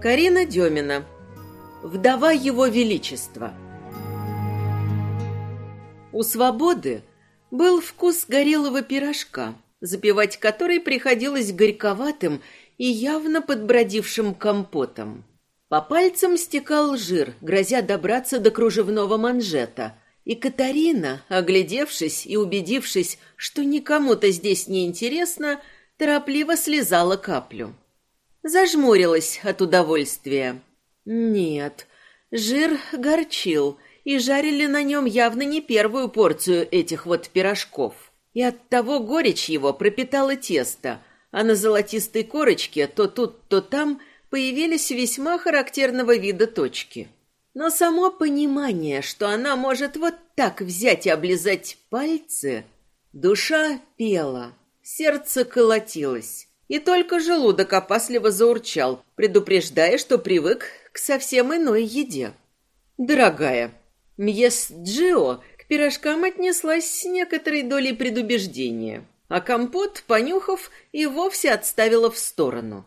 Карина Демина. Вдова его величества. У свободы был вкус горелого пирожка, запивать который приходилось горьковатым и явно подбродившим компотом. По пальцам стекал жир, грозя добраться до кружевного манжета, и Катарина, оглядевшись и убедившись, что никому-то здесь не интересно, торопливо слезала каплю. Зажмурилась от удовольствия. Нет, жир горчил, и жарили на нем явно не первую порцию этих вот пирожков. И оттого горечь его пропитала тесто, а на золотистой корочке то тут, то там появились весьма характерного вида точки. Но само понимание, что она может вот так взять и облизать пальцы, душа пела, сердце колотилось, и только желудок опасливо заурчал, предупреждая, что привык к совсем иной еде. «Дорогая, Мьес Джио к пирожкам отнеслась с некоторой долей предубеждения, а компот, понюхав, и вовсе отставила в сторону.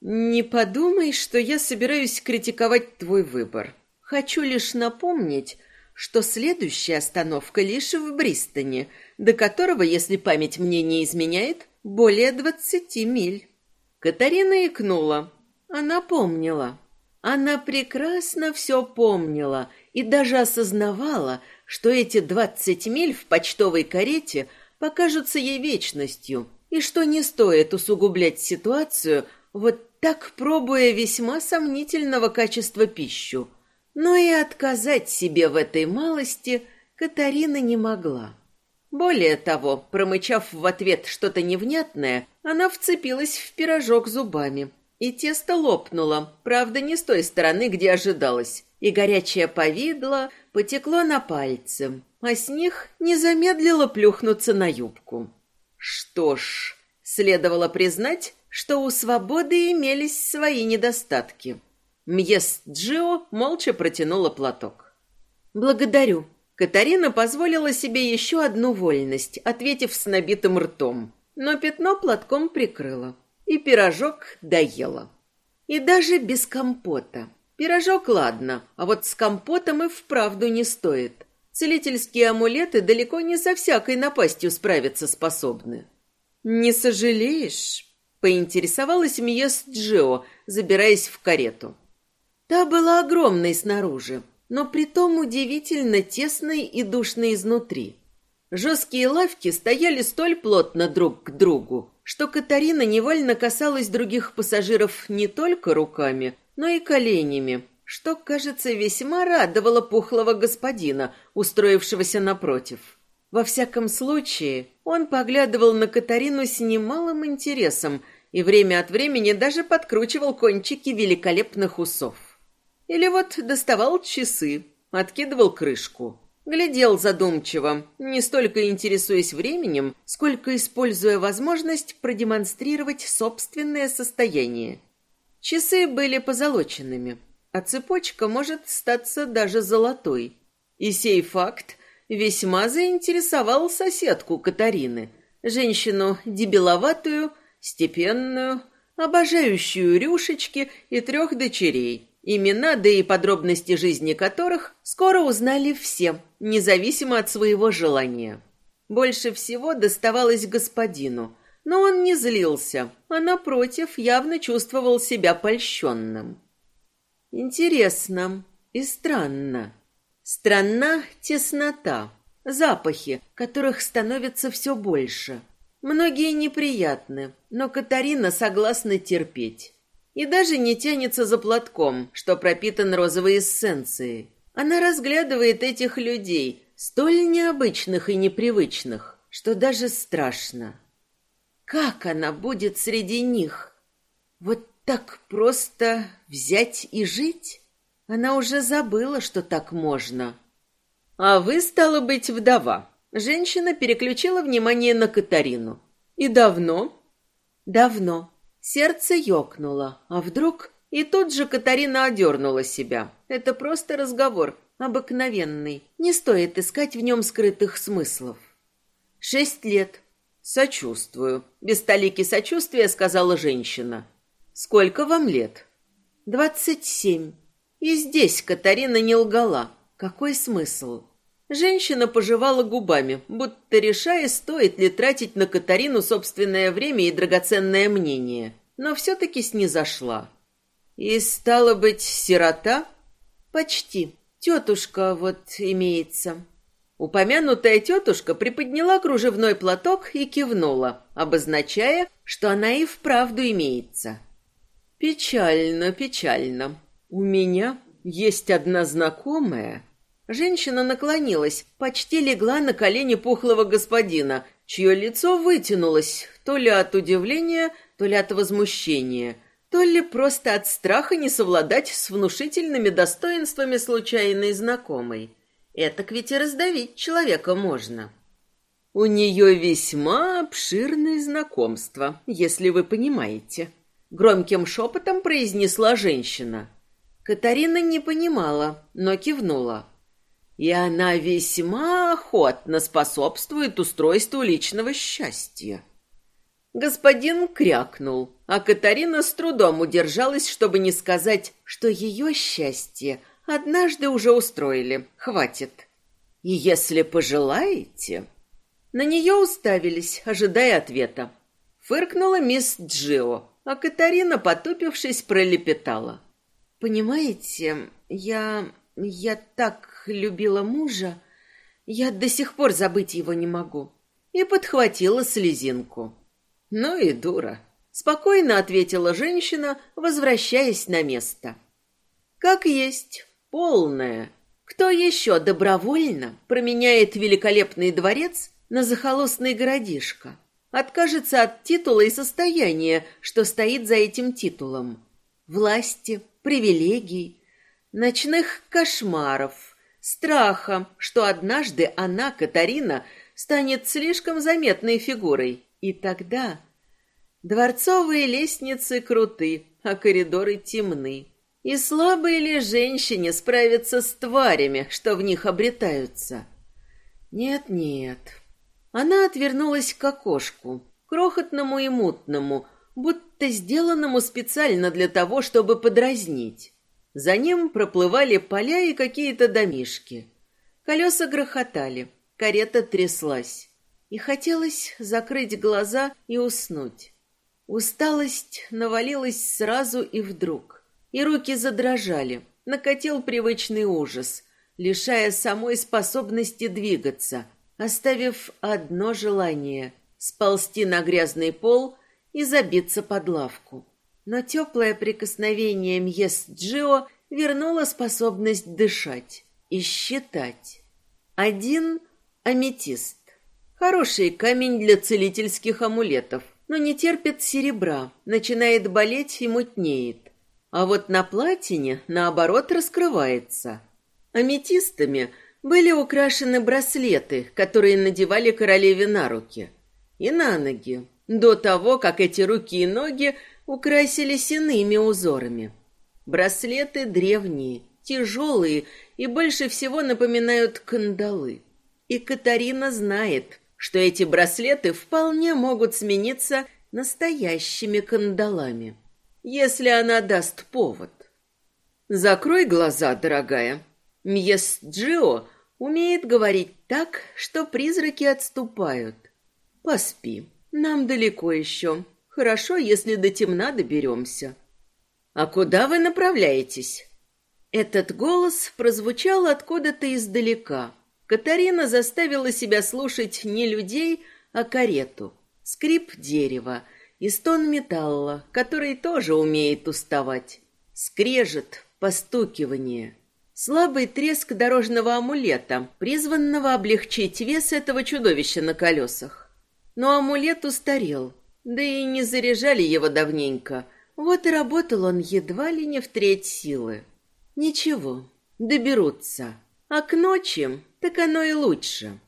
«Не подумай, что я собираюсь критиковать твой выбор. Хочу лишь напомнить, что следующая остановка лишь в Бристоне, до которого, если память мне не изменяет, более двадцати миль. Катарина икнула. Она помнила. Она прекрасно все помнила и даже осознавала, что эти двадцать миль в почтовой карете покажутся ей вечностью, и что не стоит усугублять ситуацию, вот так пробуя весьма сомнительного качества пищу. Но и отказать себе в этой малости Катарина не могла. Более того, промычав в ответ что-то невнятное, она вцепилась в пирожок зубами. И тесто лопнуло, правда, не с той стороны, где ожидалось. И горячее повидло потекло на пальцы, а с них не замедлило плюхнуться на юбку. Что ж, следовало признать, что у свободы имелись свои недостатки. Мьес Джио молча протянула платок. «Благодарю». Катарина позволила себе еще одну вольность, ответив с набитым ртом, но пятно платком прикрыла. И пирожок доела. И даже без компота. Пирожок ладно, а вот с компотом и вправду не стоит. Целительские амулеты далеко не со всякой напастью справиться способны. «Не сожалеешь?» — поинтересовалась Мьес Джио, забираясь в карету. Та была огромной снаружи, но притом удивительно тесной и душной изнутри. Жесткие лавки стояли столь плотно друг к другу, что Катарина невольно касалась других пассажиров не только руками, но и коленями, что, кажется, весьма радовало пухлого господина, устроившегося напротив. Во всяком случае, он поглядывал на Катарину с немалым интересом и время от времени даже подкручивал кончики великолепных усов. Или вот доставал часы, откидывал крышку. Глядел задумчиво, не столько интересуясь временем, сколько используя возможность продемонстрировать собственное состояние. Часы были позолоченными, а цепочка может статься даже золотой. И сей факт весьма заинтересовал соседку Катарины, женщину дебиловатую, степенную, обожающую рюшечки и трех дочерей, имена, да и подробности жизни которых скоро узнали все, независимо от своего желания. Больше всего доставалось господину, но он не злился, а, напротив, явно чувствовал себя польщенным. Интересно и странно. Странна теснота, запахи, которых становится все больше. Многие неприятны, но Катарина согласна терпеть и даже не тянется за платком, что пропитан розовой эссенцией. Она разглядывает этих людей, столь необычных и непривычных, что даже страшно. Как она будет среди них? Вот так просто взять и жить? Она уже забыла, что так можно. А вы, стало быть, вдова. Женщина переключила внимание на Катарину. И давно? Давно. Сердце ёкнуло, а вдруг... И тут же Катарина одернула себя. Это просто разговор, обыкновенный. Не стоит искать в нем скрытых смыслов. Шесть лет. Сочувствую. Без толики сочувствия сказала женщина. Сколько вам лет? Двадцать семь. И здесь Катарина не лгала. Какой смысл? Женщина пожевала губами, будто решая, стоит ли тратить на Катарину собственное время и драгоценное мнение, но все-таки снизошла. И стало быть, сирота? Почти. Тетушка вот имеется. Упомянутая тетушка приподняла кружевной платок и кивнула, обозначая, что она и вправду имеется. Печально, печально. У меня есть одна знакомая. Женщина наклонилась, почти легла на колени пухлого господина, чье лицо вытянулось то ли от удивления, то ли от возмущения, то ли просто от страха не совладать с внушительными достоинствами случайной знакомой. Этак ведь и раздавить человека можно. У нее весьма обширное знакомство, если вы понимаете. Громким шепотом произнесла женщина. Катарина не понимала, но кивнула. И она весьма охотно способствует устройству личного счастья. Господин крякнул, а Катарина с трудом удержалась, чтобы не сказать, что ее счастье однажды уже устроили. Хватит. И если пожелаете... На нее уставились, ожидая ответа. Фыркнула мисс Джио, а Катарина, потупившись, пролепетала. «Понимаете, я... я так любила мужа, я до сих пор забыть его не могу». И подхватила слезинку. «Ну и дура», — спокойно ответила женщина, возвращаясь на место. «Как есть, полная. Кто еще добровольно променяет великолепный дворец на захолустный городишко?» Откажется от титула и состояния, что стоит за этим титулом. Власти, привилегий, ночных кошмаров, страха, что однажды она, Катарина, станет слишком заметной фигурой. И тогда дворцовые лестницы круты, а коридоры темны. И слабые ли женщине справиться с тварями, что в них обретаются? Нет-нет, она отвернулась к окошку, крохотному и мутному, будто сделанному специально для того, чтобы подразнить. За ним проплывали поля и какие-то домишки. Колеса грохотали, карета тряслась. И хотелось закрыть глаза и уснуть. Усталость навалилась сразу и вдруг. И руки задрожали, накатил привычный ужас, лишая самой способности двигаться — оставив одно желание — сползти на грязный пол и забиться под лавку. Но теплое прикосновение Мьес Джио вернуло способность дышать и считать. Один аметист. Хороший камень для целительских амулетов, но не терпит серебра, начинает болеть и мутнеет. А вот на платине, наоборот, раскрывается. Аметистами – были украшены браслеты, которые надевали королеве на руки и на ноги, до того, как эти руки и ноги украсились иными узорами. Браслеты древние, тяжелые и больше всего напоминают кандалы. И Катарина знает, что эти браслеты вполне могут смениться настоящими кандалами, если она даст повод. Закрой глаза, дорогая, Мьес Джио умеет говорить так, что призраки отступают. Поспи, нам далеко еще. Хорошо, если до темна доберемся. А куда вы направляетесь? Этот голос прозвучал откуда-то издалека. Катарина заставила себя слушать не людей, а карету. Скрип дерева и стон металла, который тоже умеет уставать. Скрежет, постукивание. Слабый треск дорожного амулета, призванного облегчить вес этого чудовища на колесах. Но амулет устарел, да и не заряжали его давненько. Вот и работал он едва ли не в треть силы. Ничего, доберутся. А к ночи, так оно и лучше.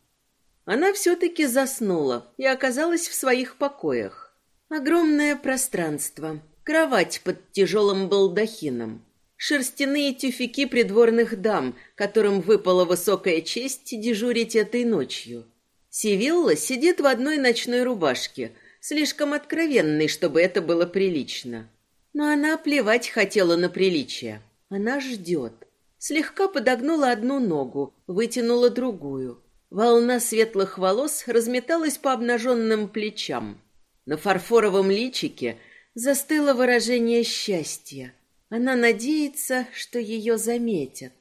Она все-таки заснула и оказалась в своих покоях. Огромное пространство, кровать под тяжелым балдахином шерстяные тюфяки придворных дам, которым выпала высокая честь дежурить этой ночью. Сивилла сидит в одной ночной рубашке, слишком откровенной, чтобы это было прилично. Но она плевать хотела на приличие. Она ждет. Слегка подогнула одну ногу, вытянула другую. Волна светлых волос разметалась по обнаженным плечам. На фарфоровом личике застыло выражение счастья. Она надеется, что ее заметят.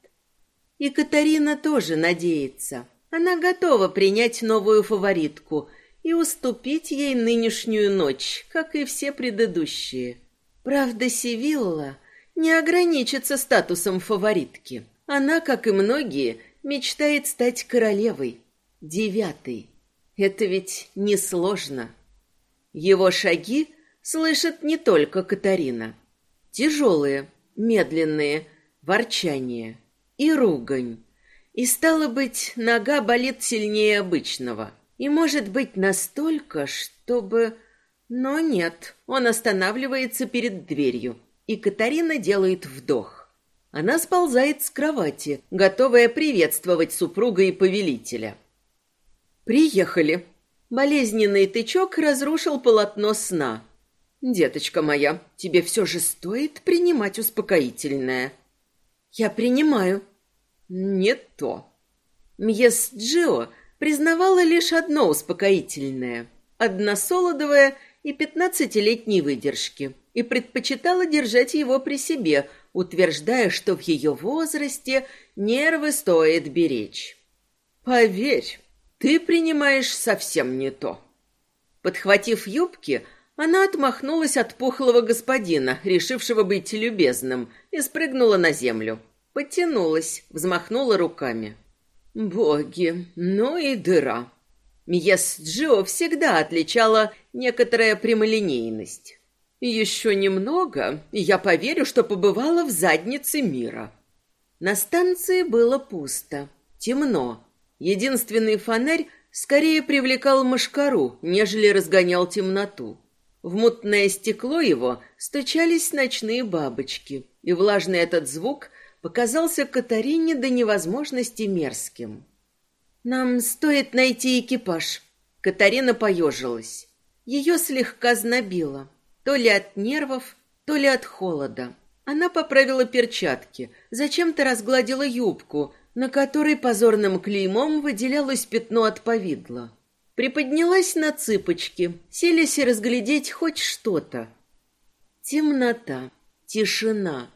И Катарина тоже надеется. Она готова принять новую фаворитку и уступить ей нынешнюю ночь, как и все предыдущие. Правда, Севилла не ограничится статусом фаворитки. Она, как и многие, мечтает стать королевой, девятой. Это ведь несложно. Его шаги слышит не только Катарина. Тяжелые, медленные, ворчание и ругань. И стало быть, нога болит сильнее обычного. И может быть настолько, чтобы... Но нет, он останавливается перед дверью, и Катарина делает вдох. Она сползает с кровати, готовая приветствовать супруга и повелителя. «Приехали». Болезненный тычок разрушил полотно сна. «Деточка моя, тебе все же стоит принимать успокоительное». «Я принимаю». «Не то». Мьес Джио признавала лишь одно успокоительное – односолодовое и пятнадцатилетней выдержки, и предпочитала держать его при себе, утверждая, что в ее возрасте нервы стоит беречь. «Поверь, ты принимаешь совсем не то». Подхватив юбки, она отмахнулась от пухлого господина, решившего быть любезным, и спрыгнула на землю. Потянулась, взмахнула руками. «Боги, ну и дыра!» Мьес Джо всегда отличала некоторая прямолинейность. Еще немного, и я поверю, что побывала в заднице мира. На станции было пусто, темно. Единственный фонарь скорее привлекал мошкару, нежели разгонял темноту. В мутное стекло его стучались ночные бабочки, и влажный этот звук показался Катарине до невозможности мерзким. «Нам стоит найти экипаж». Катарина поежилась. Ее слегка знобило. То ли от нервов, то ли от холода. Она поправила перчатки, зачем-то разгладила юбку, на которой позорным клеймом выделялось пятно от повидла. Приподнялась на цыпочки, селись разглядеть хоть что-то. Темнота, тишина.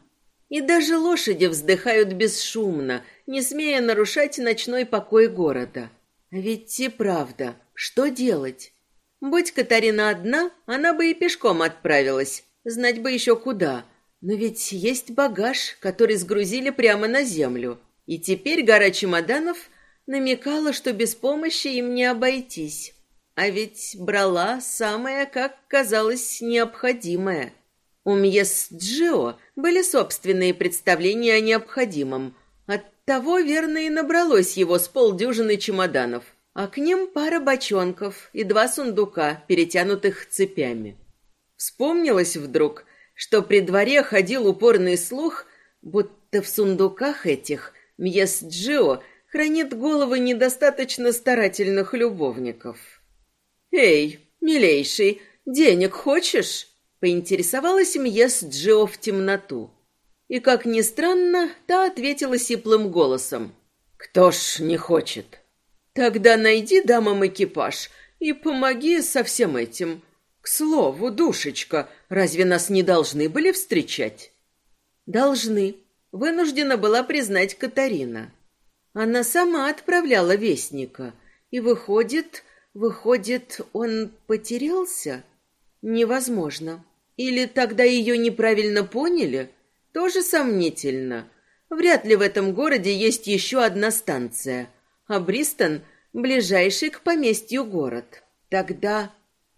И даже лошади вздыхают бесшумно, не смея нарушать ночной покой города. Ведь и правда, что делать? Будь Катарина одна, она бы и пешком отправилась, знать бы еще куда. Но ведь есть багаж, который сгрузили прямо на землю. И теперь гора чемоданов намекала, что без помощи им не обойтись. А ведь брала самое, как казалось, необходимое. У Мьес Джио были собственные представления о необходимом, того верно и набралось его с полдюжины чемоданов, а к ним пара бочонков и два сундука, перетянутых цепями. Вспомнилось вдруг, что при дворе ходил упорный слух, будто в сундуках этих Мьес Джио хранит головы недостаточно старательных любовников. «Эй, милейший, денег хочешь?» — поинтересовалась Мьес Джио в темноту. И, как ни странно, та ответила сиплым голосом. «Кто ж не хочет?» «Тогда найди дамам экипаж и помоги со всем этим. К слову, душечка, разве нас не должны были встречать?» «Должны», — вынуждена была признать Катарина. Она сама отправляла вестника, и выходит, выходит, он потерялся? Невозможно. Или тогда ее неправильно поняли?» Тоже сомнительно. Вряд ли в этом городе есть еще одна станция, а Бристон — ближайший к поместью город. Тогда...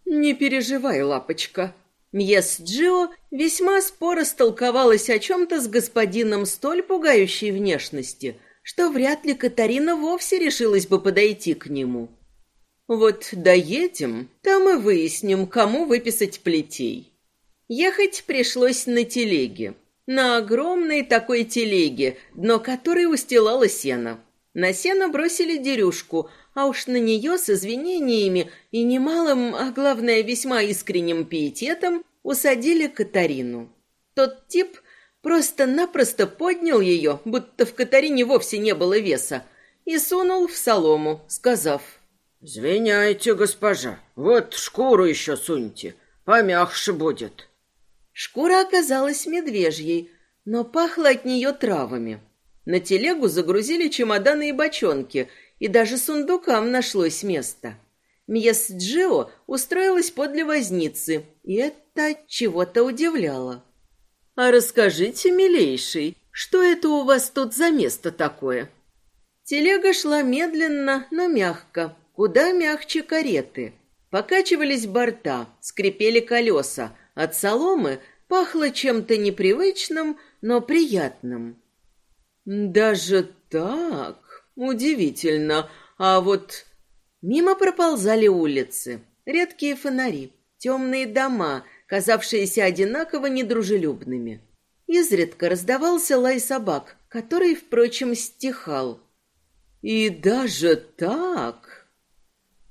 Не переживай, лапочка. Мьес Джио весьма споро столковалась о чем-то с господином столь пугающей внешности, что вряд ли Катарина вовсе решилась бы подойти к нему. Вот доедем, там и выясним, кому выписать плетей. Ехать пришлось на телеге на огромной такой телеге, дно которой устилало сено. На сено бросили дерюшку, а уж на нее с извинениями и немалым, а главное весьма искренним пиететом усадили Катарину. Тот тип просто-напросто поднял ее, будто в Катарине вовсе не было веса, и сунул в солому, сказав «Звиняйте, госпожа, вот шкуру еще суньте, помягче будет». Шкура оказалась медвежьей, но пахло от нее травами. На телегу загрузили чемоданы и бочонки, и даже сундукам нашлось место. Мьес Джио устроилась подле возницы, и это чего-то удивляло. «А расскажите, милейший, что это у вас тут за место такое?» Телега шла медленно, но мягко, куда мягче кареты. Покачивались борта, скрипели колеса, от соломы пахло чем-то непривычным, но приятным. «Даже так? Удивительно. А вот Мимо проползали улицы, редкие фонари, темные дома, казавшиеся одинаково недружелюбными. Изредка раздавался лай собак, который, впрочем, стихал. И даже так...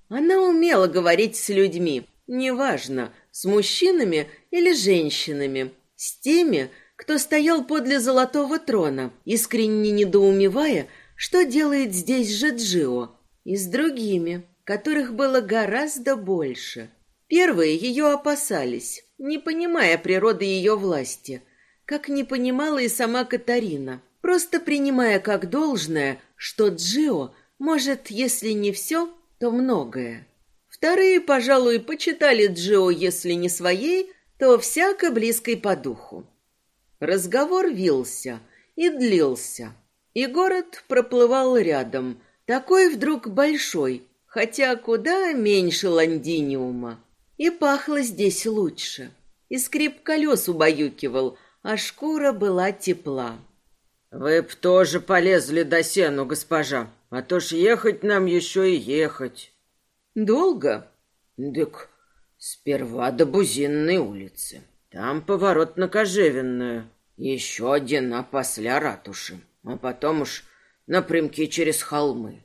Она умела говорить с людьми, неважно, с мужчинами или женщинами, с теми, кто стоял подле золотого трона, искренне недоумевая, что делает здесь же Джио, и с другими, которых было гораздо больше. Первые ее опасались, не понимая природы ее власти, как не понимала и сама Катарина, просто принимая как должное, что Джио может, если не все, то многое. Вторые, пожалуй, почитали Джио, если не своей, то всяко близкой по духу. Разговор вился и длился, и город проплывал рядом, такой вдруг большой, хотя куда меньше ландиниума. И пахло здесь лучше. И скрип колес убаюкивал, а шкура была тепла. «Вы б тоже полезли до сену, госпожа, а то ж ехать нам еще и ехать». «Долго?» «Дык, сперва до Бузинной улицы. Там поворот на Кожевенную, еще один опосля ратуши, а потом уж напрямки через холмы.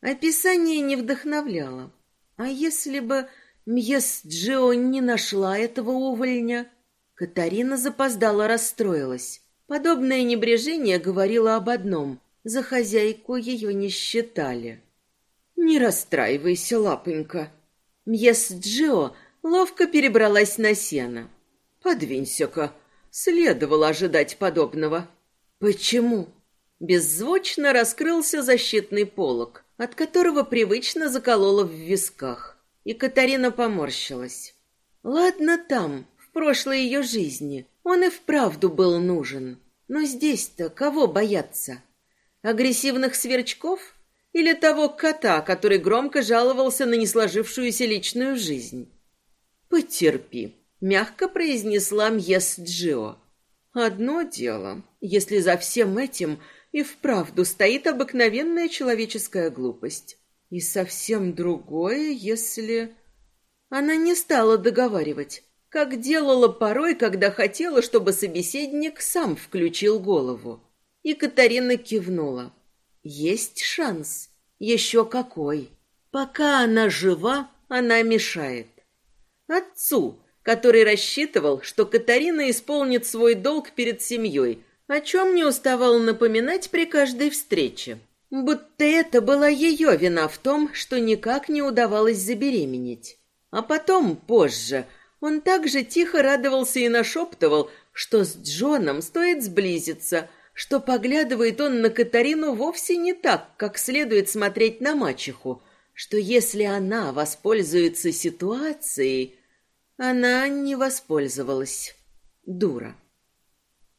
Описание не вдохновляло. А если бы Мьес Джио не нашла этого увольня? Катарина запоздала, расстроилась. Подобное небрежение говорило об одном. За хозяйку ее не считали. «Не расстраивайся, лапонька». Мьес Джио ловко перебралась на сено. «Подвинься-ка. Следовало ожидать подобного». «Почему?» Беззвучно раскрылся защитный полог, от которого привычно закололо в висках. И Катарина поморщилась. Ладно там, в прошлой ее жизни, он и вправду был нужен. Но здесь-то кого бояться? Агрессивных сверчков? Или того кота, который громко жаловался на несложившуюся личную жизнь? «Потерпи», — мягко произнесла Мьес Джио. «Одно дело, если за всем этим и вправду стоит обыкновенная человеческая глупость. И совсем другое, если... Она не стала договаривать, как делала порой, когда хотела, чтобы собеседник сам включил голову. И Катарина кивнула. Есть шанс. Еще какой. Пока она жива, она мешает. Отцу, который рассчитывал, что Катарина исполнит свой долг перед семьей, о чем не уставал напоминать при каждой встрече. Будто это была ее вина в том, что никак не удавалось забеременеть. А потом, позже, он также тихо радовался и нашептывал, что с Джоном стоит сблизиться, что поглядывает он на Катарину вовсе не так, как следует смотреть на мачеху, что если она воспользуется ситуацией, она не воспользовалась. Дура.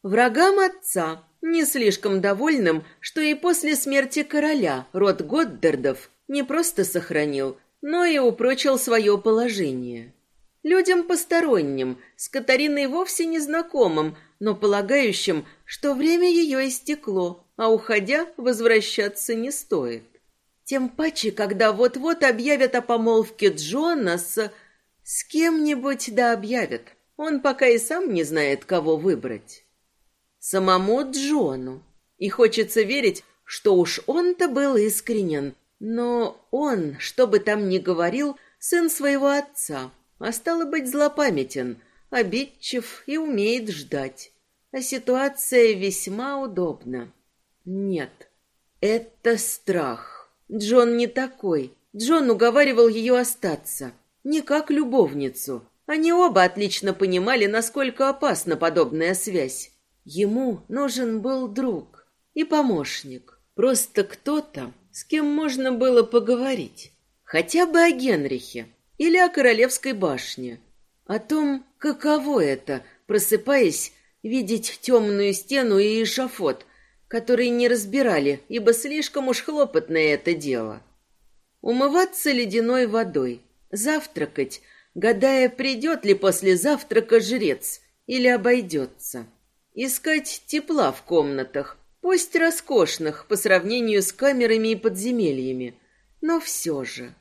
Врагам отца, не слишком довольным, что и после смерти короля род Годдардов не просто сохранил, но и упрочил свое положение. Людям посторонним, с Катариной вовсе незнакомым, но полагающим, что время ее истекло, а уходя возвращаться не стоит. Тем паче, когда вот-вот объявят о помолвке Джона с... с кем-нибудь да объявят. Он пока и сам не знает, кого выбрать самому Джону. И хочется верить, что уж он-то был искренен. Но он, что бы там ни говорил, сын своего отца, а стало быть злопамятен, обидчив и умеет ждать. А ситуация весьма удобна. Нет, это страх. Джон не такой. Джон уговаривал ее остаться. Не как любовницу. Они оба отлично понимали, насколько опасна подобная связь. Ему нужен был друг и помощник. Просто кто-то, с кем можно было поговорить. Хотя бы о Генрихе или о Королевской башне. О том, каково это, просыпаясь, видеть темную стену и эшафот, которые не разбирали, ибо слишком уж хлопотное это дело. Умываться ледяной водой, завтракать, гадая, придет ли после завтрака жрец или обойдется. Искать тепла в комнатах, пусть роскошных по сравнению с камерами и подземельями, но все же.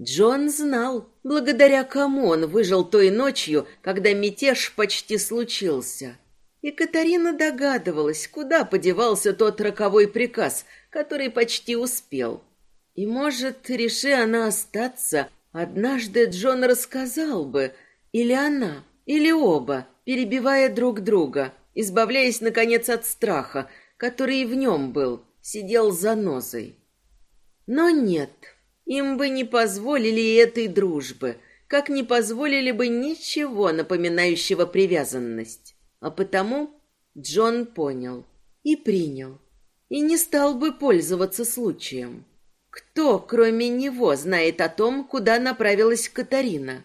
Джон знал, благодаря кому он выжил той ночью, когда мятеж почти случился. И Катарина догадывалась, куда подевался тот роковой приказ, который почти успел. И, может, реши она остаться, однажды Джон рассказал бы, или она, или оба, перебивая друг друга, избавляясь, наконец, от страха, который и в нем был, сидел за нозой. Но нет, им бы не позволили этой дружбы, как не позволили бы ничего напоминающего привязанность. А потому Джон понял и принял, и не стал бы пользоваться случаем. Кто, кроме него, знает о том, куда направилась Катарина?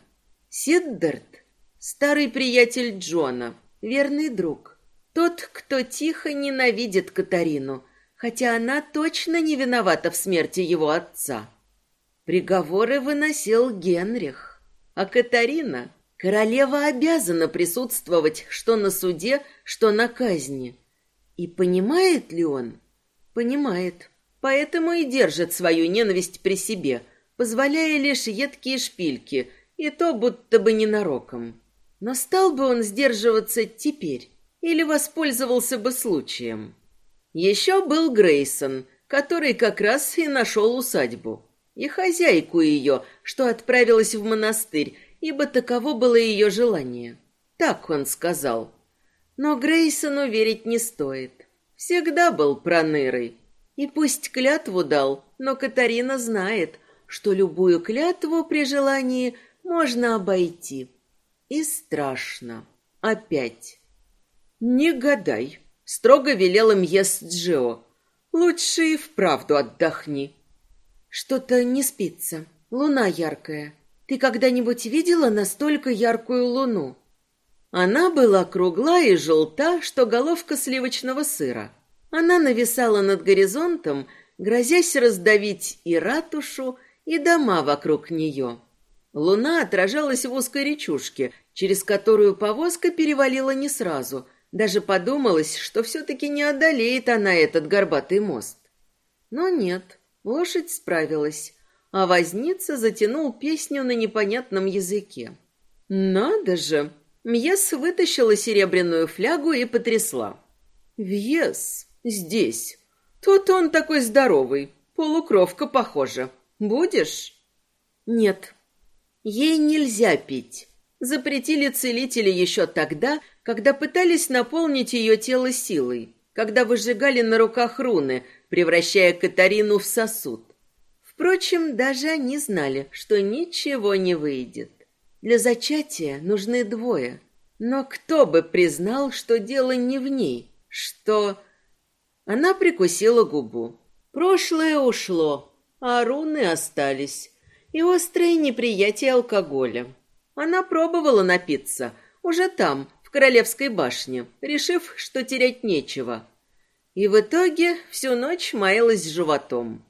Сиддарт, старый приятель Джона, верный друг. Тот, кто тихо ненавидит Катарину, хотя она точно не виновата в смерти его отца. Приговоры выносил Генрих, а Катарина, королева, обязана присутствовать что на суде, что на казни. И понимает ли он? Понимает. Поэтому и держит свою ненависть при себе, позволяя лишь едкие шпильки, и то будто бы ненароком. Но стал бы он сдерживаться теперь? или воспользовался бы случаем. Еще был Грейсон, который как раз и нашел усадьбу. И хозяйку ее, что отправилась в монастырь, ибо таково было ее желание. Так он сказал. Но Грейсону верить не стоит. Всегда был пронырой. И пусть клятву дал, но Катарина знает, что любую клятву при желании можно обойти. И страшно. Опять. «Не гадай», — строго велел им Ес Джио. «Лучше и вправду отдохни». «Что-то не спится. Луна яркая. Ты когда-нибудь видела настолько яркую луну?» Она была кругла и желта, что головка сливочного сыра. Она нависала над горизонтом, грозясь раздавить и ратушу, и дома вокруг нее. Луна отражалась в узкой речушке, через которую повозка перевалила не сразу, даже подумалось, что все-таки не одолеет она этот горбатый мост. Но нет, лошадь справилась, а возница затянул песню на непонятном языке. «Надо же!» Мьес вытащила серебряную флягу и потрясла. «Вьес, здесь. Тут он такой здоровый, полукровка, похоже. Будешь?» «Нет, ей нельзя пить. Запретили целители еще тогда, когда пытались наполнить ее тело силой, когда выжигали на руках руны, превращая Катарину в сосуд. Впрочем, даже они знали, что ничего не выйдет. Для зачатия нужны двое. Но кто бы признал, что дело не в ней, что... Она прикусила губу. Прошлое ушло, а руны остались. И острое неприятие алкоголя. Она пробовала напиться, уже там, Королевской башне, решив, что терять нечего. И в итоге всю ночь маялась животом.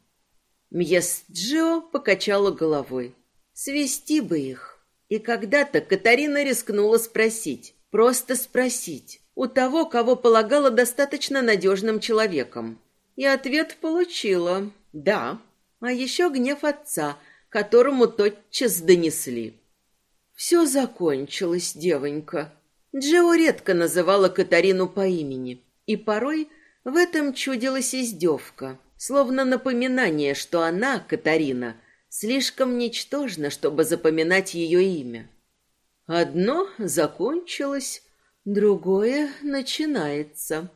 Мьес Джио покачала головой. Свести бы их. И когда-то Катарина рискнула спросить, просто спросить, у того, кого полагала достаточно надежным человеком. И ответ получила «да». А еще гнев отца, которому тотчас донесли. «Все закончилось, девонька», Джо редко называла Катарину по имени, и порой в этом чудилась издевка, словно напоминание, что она, Катарина, слишком ничтожна, чтобы запоминать ее имя. Одно закончилось, другое начинается.